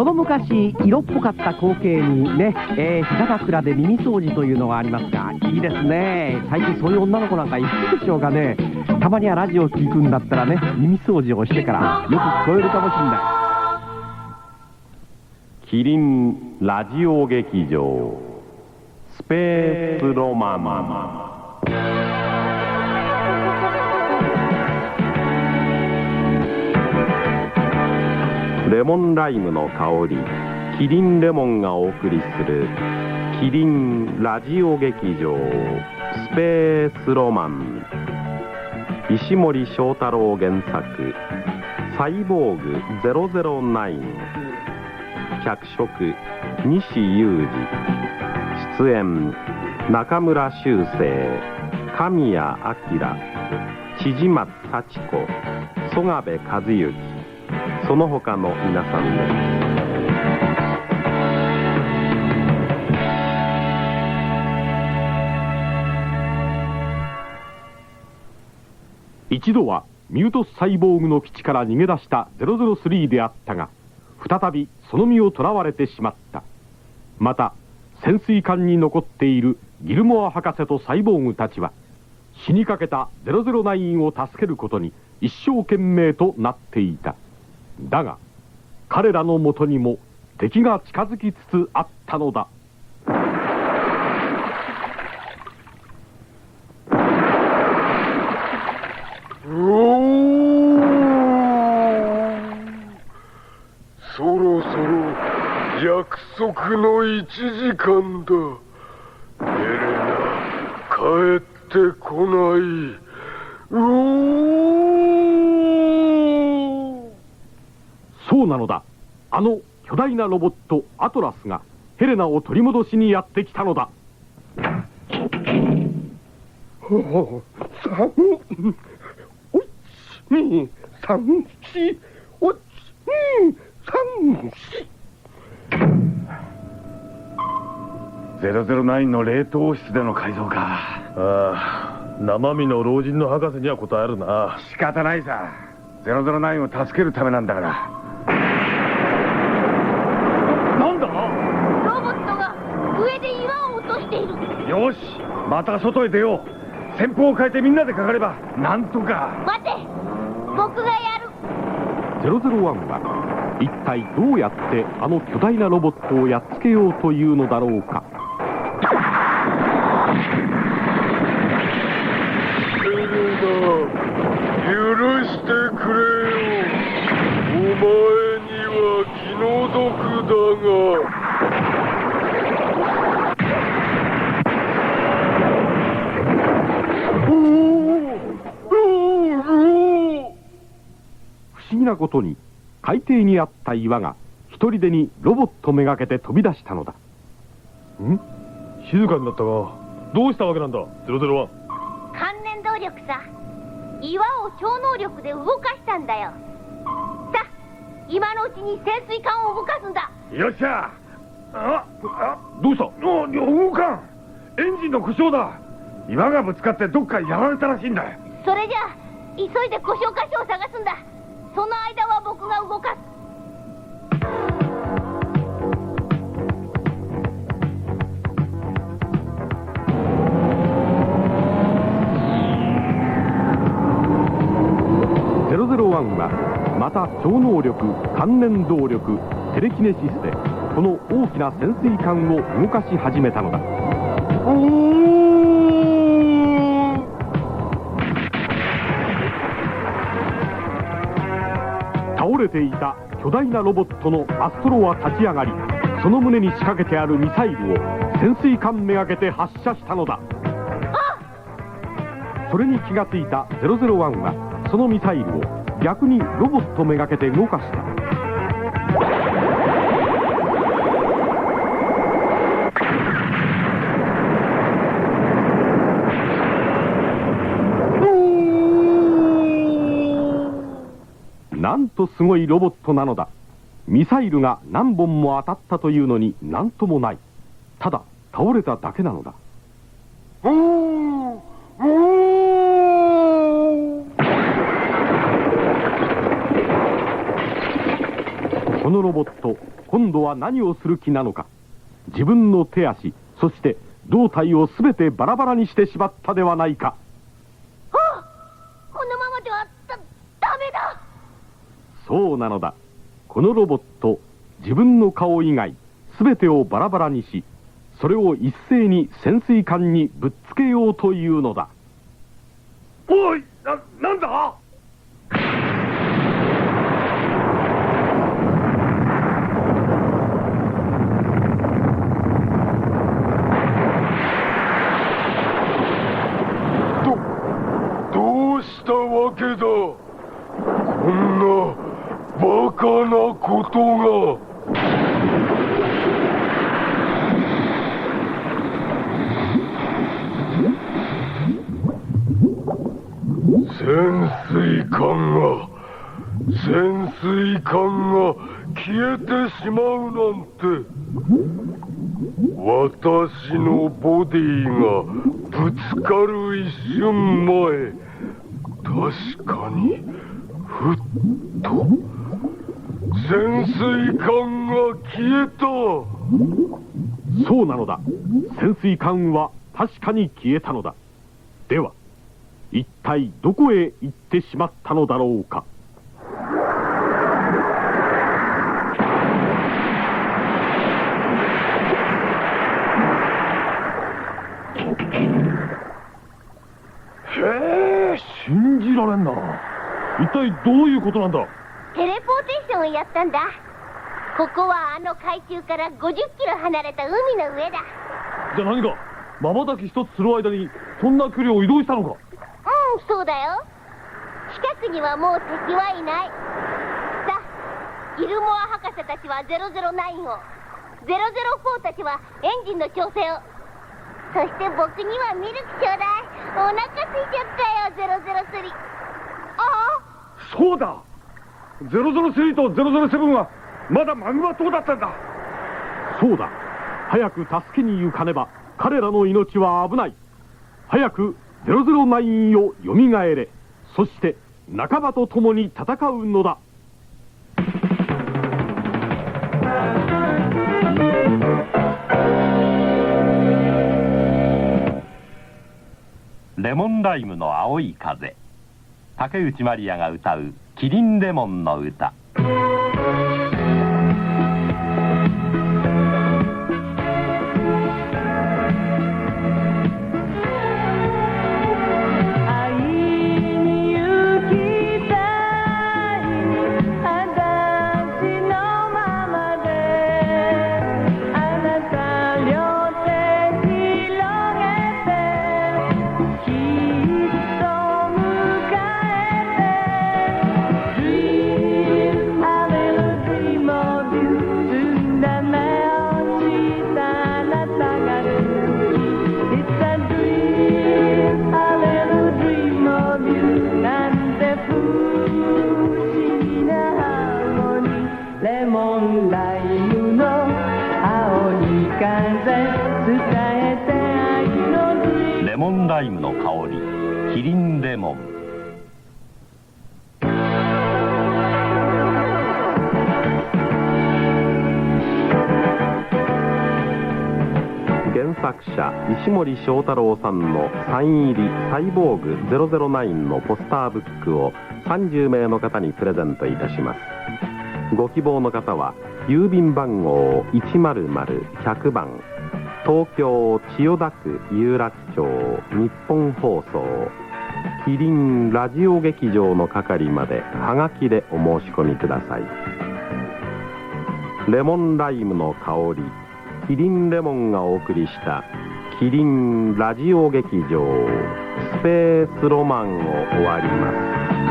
その昔色っぽかった光景にね、えー、膝枕で耳掃除というのがありますがいいですね。最近そういう女の子なんかいるでしょうかね。たまにはラジオ聞くんだったらね耳掃除をしてからよく聞こえるかもしれない。キリンラジオ劇場スペースロマンレモンライムの香りキリンレモンがお送りするキリンラジオ劇場スペースロマン。石森章太郎原作。サイボーグ009脚色西裕二。出演中村修正。神谷明。千々松幸子。曽我部和幸。その他の皆さんです。一度はミュートスサイボーグの基地から逃げ出した003であったが再びその身を囚われてしまった。また潜水艦に残っているギルモア博士とサイボーグたちは死にかけた009を助けることに一生懸命となっていた。だが彼らのもとにも敵が近づきつつあったのだ。そろそろ約束の1時間だ。エレナ帰ってこない。うおそうなのだ。あの巨大なロボットアトラスがヘレナを取り戻しにやってきたのだ。三おっ二三四おっ二三四009の冷凍室での改造かああ生身の老人の博士には答えるな仕方ないさ009を助けるためなんだからなんだロボットが上で岩を落としているよしまた外へ出よう。先方を変えてみんなでかかればなんとか。待て僕がやる。001は一体どうやってあの巨大なロボットをやっつけようというのだろうかエレナ許してくれよお前には気の毒だが不思議なことに海底にあった岩が一人でにロボットめがけて飛び出したのだ。ん？静かになったがどうしたわけなんだ？001関連動力さ。岩を超能力で動かしたんだよ。さあ今のうちに潜水艦を動かすんだ。よっしゃ！ああどうした？あ動かんエンジンの故障だ。岩がぶつかってどっかやられたらしいんだ。それじゃあ急いで故障箇所を探すんだその間は僕が動かす。001はまた超能力関連動力テレキネシスでこの大きな潜水艦を動かし始めたのだれていた巨大なロボットのアストロは立ち上がりその胸に仕掛けてあるミサイルを潜水艦めがけて発射したのだ。それに気がついた001はそのミサイルを逆にロボットめがけて動かした。なんとすごいロボットなのだ。ミサイルが何本も当たったというのに何ともない。ただ倒れただけなのだ。このロボット今度は何をする気なのか。自分の手足そして胴体を全てバラバラにしてしまったではないか。そうなのだ。このロボット自分の顔以外全てをバラバラにしそれを一斉に潜水艦にぶっつけようというのだ。おいななんだどどうしたわけだこんなバカなことが潜水艦が潜水艦が消えてしまうなんて。私のボディがぶつかる一瞬前。確かにふっと。潜水艦が消えた。そうなのだ。潜水艦は確かに消えたのだ。では一体どこへ行ってしまったのだろうか？へえ信じられんな。一体どういうことなんだ？テレポーテーションをやったんだ。ここはあの海中から50キロ離れた海の上だ。じゃあ何かまばたき一つする間にそんな距離を移動したのか？うんそうだよ。近くにはもう敵はいない。さあギルモア博士たちは009を。004たちはエンジンの調整を。そして僕にはミルクちょうだい。お腹空いちゃったよ003ああ。そうだ。003と007はまだマグマ島だったんだ。そうだ。早く助けに行かねば。彼らの命は危ない。早く009をよみがえれ。そして仲間と共に戦うのだ。レモンライムの青い風。竹内まりやが歌う「キリンレモンの歌」モンライムの香りキリンレモン。原作者石森章太郎さんのサイン入り「サイボーグ009」のポスターブックを30名の方にプレゼントいたします。ご希望の方は郵便番号100-100番東京千代田区有楽町日本放送キリンラジオ劇場の係まではがきでお申し込みください。レモンライムの香りキリンレモンがお送りしたキリンラジオ劇場スペースロマンを終わります。